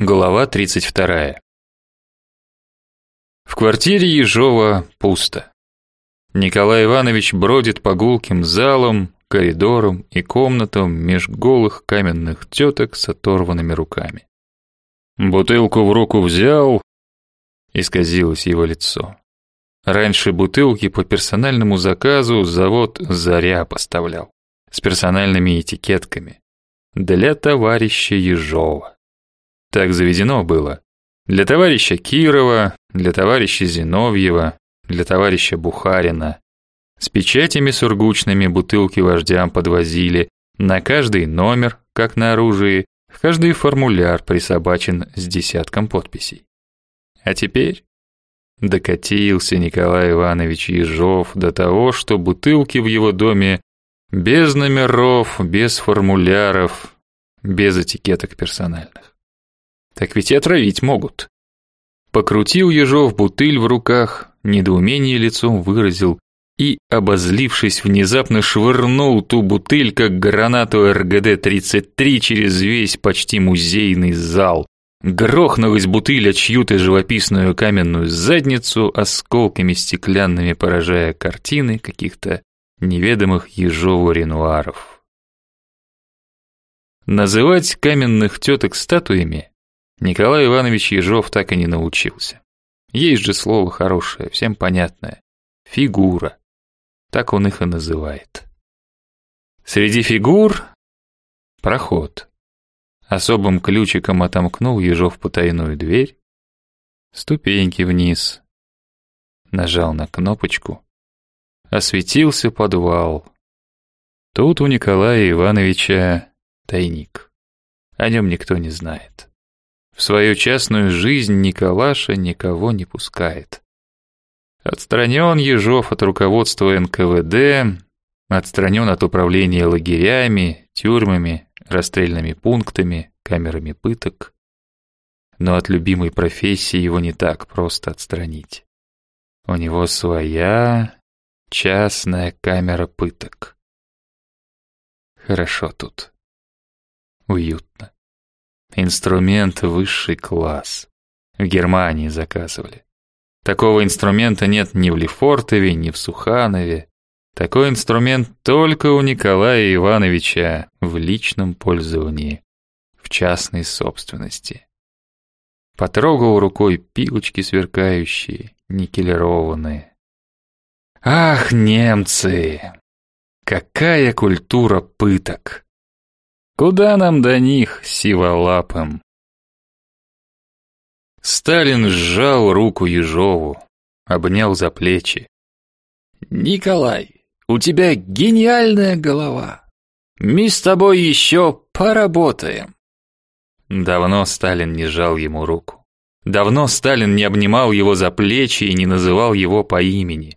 Глава 32. В квартире Ежова пусто. Николай Иванович бродит по гулким залам, коридорам и комнатам меж голых каменных теток с оторванными руками. Бутылку в руку взял, исказилось его лицо. Раньше бутылки по персональному заказу завод Заря поставлял с персональными этикетками для товарища Ежова. Так заведено было. Для товарища Кирова, для товарища Зиновьева, для товарища Бухарина. С печатями сургучными бутылки вождям подвозили, на каждый номер, как на оружии, каждый формуляр присобачен с десятком подписей. А теперь докатился Николай Иванович Ежов до того, что бутылки в его доме без номеров, без формуляров, без этикеток персональных. Так ведь и отравить могут. Покрутил Ежов бутыль в руках, недоумение лицом выразил и, обозлившись, внезапно швырнул ту бутыль, как гранату РГД-33 через весь почти музейный зал. Грохнулась бутыль о чью-то живописную каменную задницу, осколками стеклянными поражая картины каких-то неведомых Ежову Ренуаров. Называть каменных теток статуями Николай Иванович Ежов так и не научился. Есть же слово хорошее, всем понятное. Фигура. Так он их и называет. Среди фигур – проход. Особым ключиком отомкнул Ежов потайную дверь. Ступеньки вниз. Нажал на кнопочку. Осветился подвал. Тут у Николая Ивановича тайник. О нем никто не знает. В свою частную жизнь Николаша никого не пускает. Отстранен Ежов от руководства НКВД, отстранен от управления лагерями, тюрьмами, расстрельными пунктами, камерами пыток. Но от любимой профессии его не так просто отстранить. У него своя частная камера пыток. Хорошо тут. Уютно. Инструмент высший класс. В Германии заказывали. Такого инструмента нет ни в Лефортове, ни в Суханове. Такой инструмент только у Николая Ивановича в личном пользовании, в частной собственности. Потрогал рукой пилочки сверкающие, никелированные. Ах, немцы! Какая культура пыток! Куда нам до них, сиволапым? Сталин сжал руку Ежову, обнял за плечи. «Николай, у тебя гениальная голова. Мы с тобой еще поработаем». Давно Сталин не жал ему руку. Давно Сталин не обнимал его за плечи и не называл его по имени.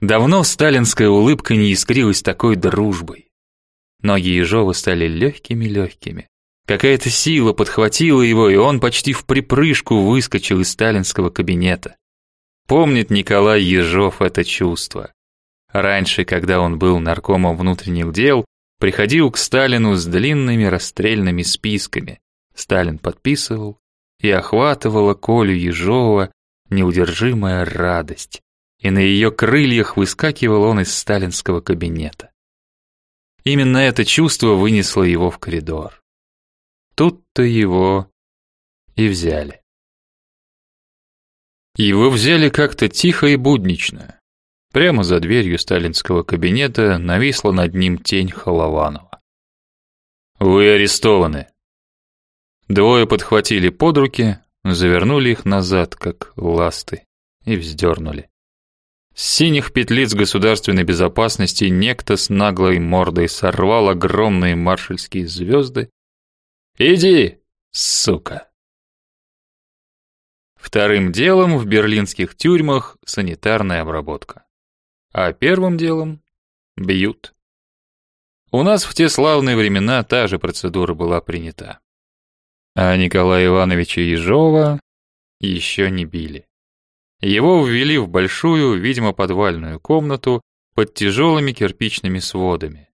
Давно сталинская улыбка не искрилась такой дружбой. Ноги Ежова стали легкими-легкими. Какая-то сила подхватила его, и он почти в припрыжку выскочил из сталинского кабинета. Помнит Николай Ежов это чувство. Раньше, когда он был наркомом внутренних дел, приходил к Сталину с длинными расстрельными списками. Сталин подписывал, и охватывала Колю Ежова неудержимая радость, и на ее крыльях выскакивал он из сталинского кабинета. Именно это чувство вынесло его в коридор. Тут-то его и взяли. Его взяли как-то тихо и буднично. Прямо за дверью сталинского кабинета нависла над ним тень Холованова. «Вы арестованы». Двое подхватили под руки, завернули их назад, как ласты, и вздернули. Синих петлиц государственной безопасности некто с наглой мордой сорвал огромные маршальские звезды. «Иди, сука!» Вторым делом в берлинских тюрьмах санитарная обработка. А первым делом бьют. У нас в те славные времена та же процедура была принята. А Николая Ивановича Ежова еще не били. Его ввели в большую, видимо, подвальную комнату под тяжелыми кирпичными сводами.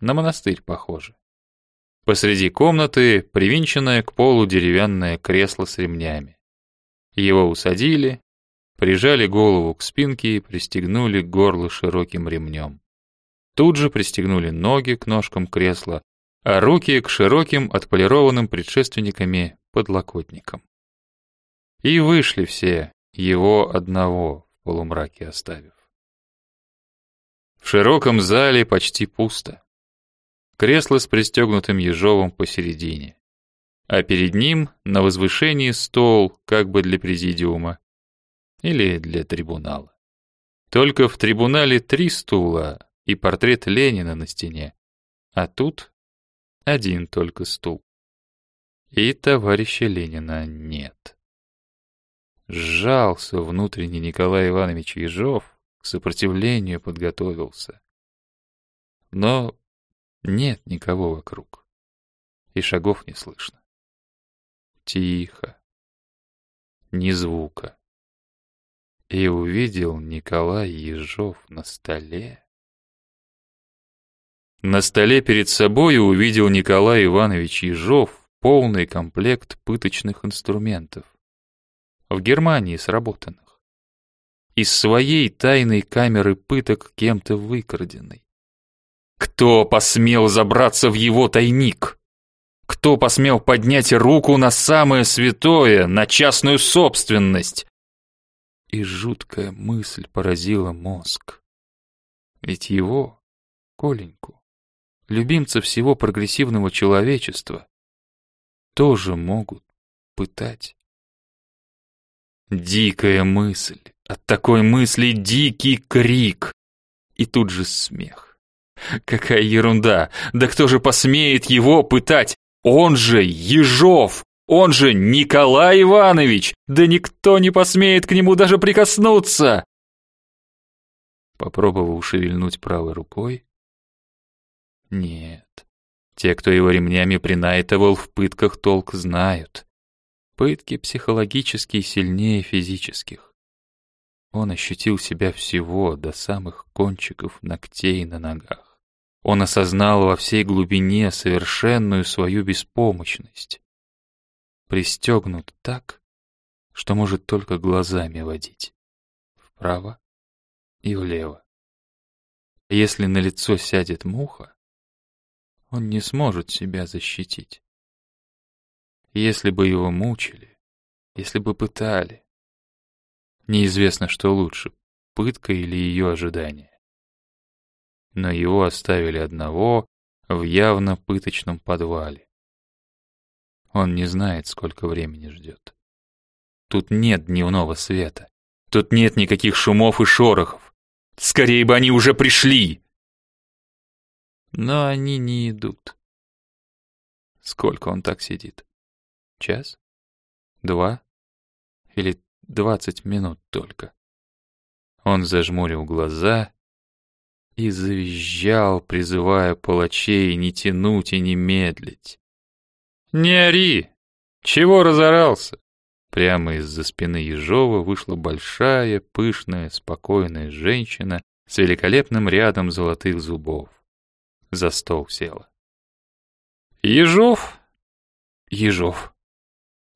На монастырь похоже. Посреди комнаты привинченное к полу деревянное кресло с ремнями. Его усадили, прижали голову к спинке и пристегнули горло широким ремнем. Тут же пристегнули ноги к ножкам кресла, а руки к широким отполированным предшественниками подлокотникам. И вышли все, его одного в полумраке оставив. В широком зале почти пусто. Кресло с пристегнутым ежовым посередине. А перед ним на возвышении стол, как бы для президиума. Или для трибунала. Только в трибунале три стула и портрет Ленина на стене. А тут один только стул. И товарища Ленина нет. Сжался внутренне Николай Иванович Ежов, к сопротивлению подготовился. Но нет никого вокруг, и шагов не слышно. Тихо, ни звука. И увидел Николай Ежов на столе. На столе перед собой увидел Николай Иванович Ежов полный комплект пыточных инструментов. В Германии сработанных из своей тайной камеры пыток кем-то выкраденной. Кто посмел забраться в его тайник? Кто посмел поднять руку на самое святое, на частную собственность? И жуткая мысль поразила мозг. Ведь его, Коленьку, любимца всего прогрессивного человечества, тоже могут пытать. Дикая мысль. От такой мысли дикий крик. И тут же смех. Какая ерунда! Да кто же посмеет его пытать? Он же Ежов! Он же Николай Иванович! Да никто не посмеет к нему даже прикоснуться! Попробовал шевельнуть правой рукой. Нет. Те, кто его ремнями принайтовал в пытках, толк знают. Пытки психологически сильнее физических. Он ощутил себя всего до самых кончиков ногтей на ногах. Он осознал во всей глубине совершенную свою беспомощность. Пристегнут так, что может только глазами водить. Вправо и влево. Если на лицо сядет муха, он не сможет себя защитить. Если бы его мучили, если бы пытали, Неизвестно, что лучше, пытка или ее ожидание. Но его оставили одного в явно пыточном подвале. Он не знает, сколько времени ждет. Тут нет дневного света. Тут нет никаких шумов и шорохов. Скорее бы они уже пришли! Но они не идут. Сколько он так сидит? Час? Два? Или Двадцать минут только. Он зажмурил глаза и завизжал, призывая палачей не тянуть и не медлить. «Не ори! Чего разорался?» Прямо из-за спины Ежова вышла большая, пышная, спокойная женщина с великолепным рядом золотых зубов. За стол села. «Ежов?» «Ежов».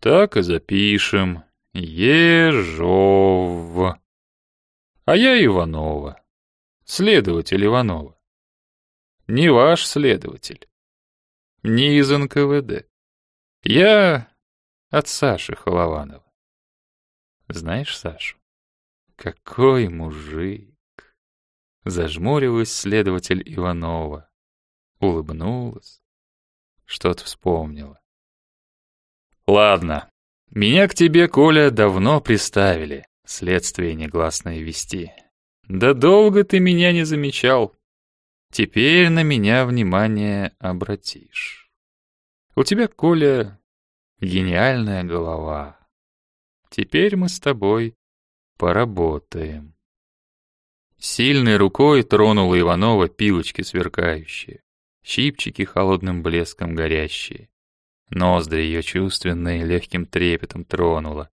«Так и запишем. Ежов. А я Иванова. Следователь Иванова. Не ваш следователь. Не из НКВД. Я от Саши Холованова. Знаешь Сашу? Какой мужик! Зажмурилась следователь Иванова. Улыбнулась. Что-то вспомнила. Ладно, меня к тебе, Коля, давно приставили, следствие негласное вести. Да долго ты меня не замечал. Теперь на меня внимание обратишь. У тебя, Коля, гениальная голова. Теперь мы с тобой поработаем. Сильной рукой тронула Иванова пилочки сверкающие, щипчики холодным блеском горящие. Ноздри ее чувственные легким трепетом тронула,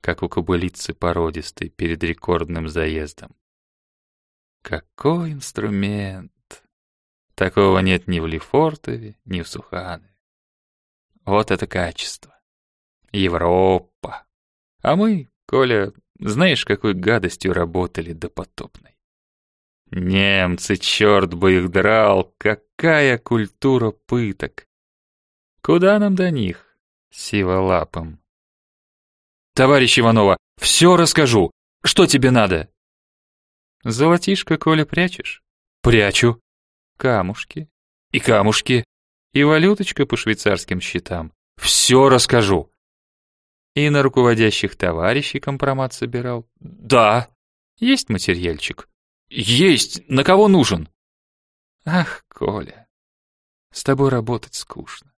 как у кобылицы породистой перед рекордным заездом. Какой инструмент! Такого нет ни в Лефортове, ни в Суханове. Вот это качество. Европа. А мы, Коля, знаешь, какой гадостью работали допотопной. Немцы, черт бы их драл, какая культура пыток. Куда нам до них, сиволапым? Товарищ Иванова, все расскажу. Что тебе надо? Золотишко, Коля, прячешь? Прячу. Камушки. И камушки. И валюточка по швейцарским счетам. Все расскажу. И на руководящих товарищей компромат собирал. Да. Есть материальчик? Есть. На кого нужен? Ах, Коля, с тобой работать скучно.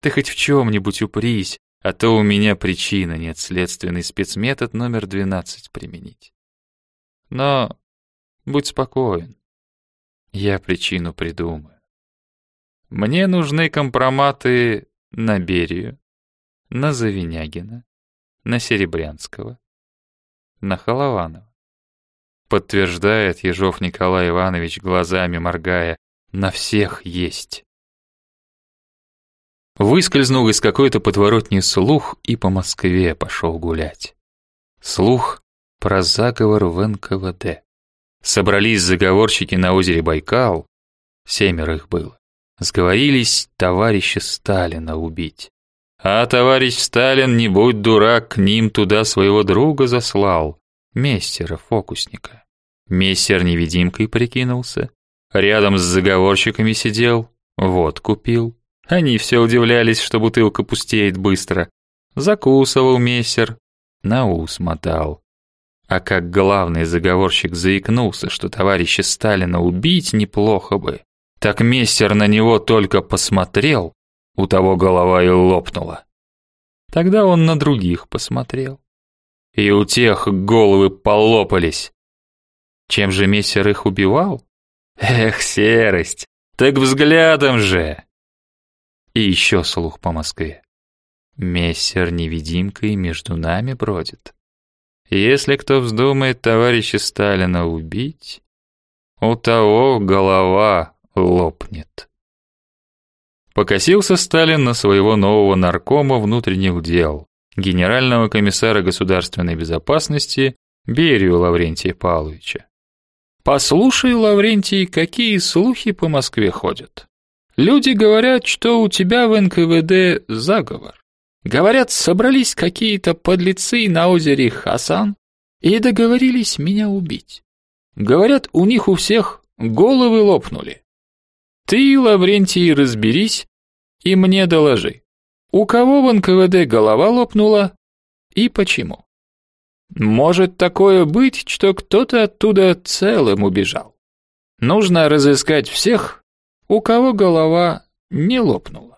Ты хоть в чем-нибудь упрись, а то у меня причина нет следственный спецметод номер 12 применить. Но будь спокоен. Я причину придумаю. Мне нужны компроматы на Берию, на Завинягина, на Серебрянского, на Холованова. Подтверждает Ежов Николай Иванович, глазами моргая, на всех есть. Выскользнул из какой-то подворотни слух и по Москве пошел гулять. Слух про заговор в НКВД. Собрались заговорщики на озере Байкал, семеро их было. Сговорились товарища Сталина убить. А товарищ Сталин, не будь дурак, к ним туда своего друга заслал, мессера, фокусника. Мессер невидимкой прикинулся, рядом с заговорщиками сидел, вот купил. Они все удивлялись, что бутылка пустеет быстро. Закусывал мессер, на ус мотал. А как главный заговорщик заикнулся, что товарища Сталина убить неплохо бы, так мессер на него только посмотрел, у того голова и лопнула. Тогда он на других посмотрел. И у тех головы полопались. Чем же мессер их убивал? Эх, серость, так взглядом же. И еще слух по Москве. Мессер невидимкой между нами бродит. Если кто вздумает товарища Сталина убить, у того голова лопнет. Покосился Сталин на своего нового наркома внутренних дел, генерального комиссара государственной безопасности Берию Лаврентия Павловича. «Послушай, Лаврентий, какие слухи по Москве ходят. Люди говорят, что у тебя в НКВД заговор. Говорят, собрались какие-то подлецы на озере Хасан и договорились меня убить. Говорят, у них у всех головы лопнули. Ты, Лаврентий, разберись и мне доложи. У кого в НКВД голова лопнула и почему? Может такое быть, что кто-то оттуда целым убежал. Нужно разыскать всех, у кого голова не лопнула.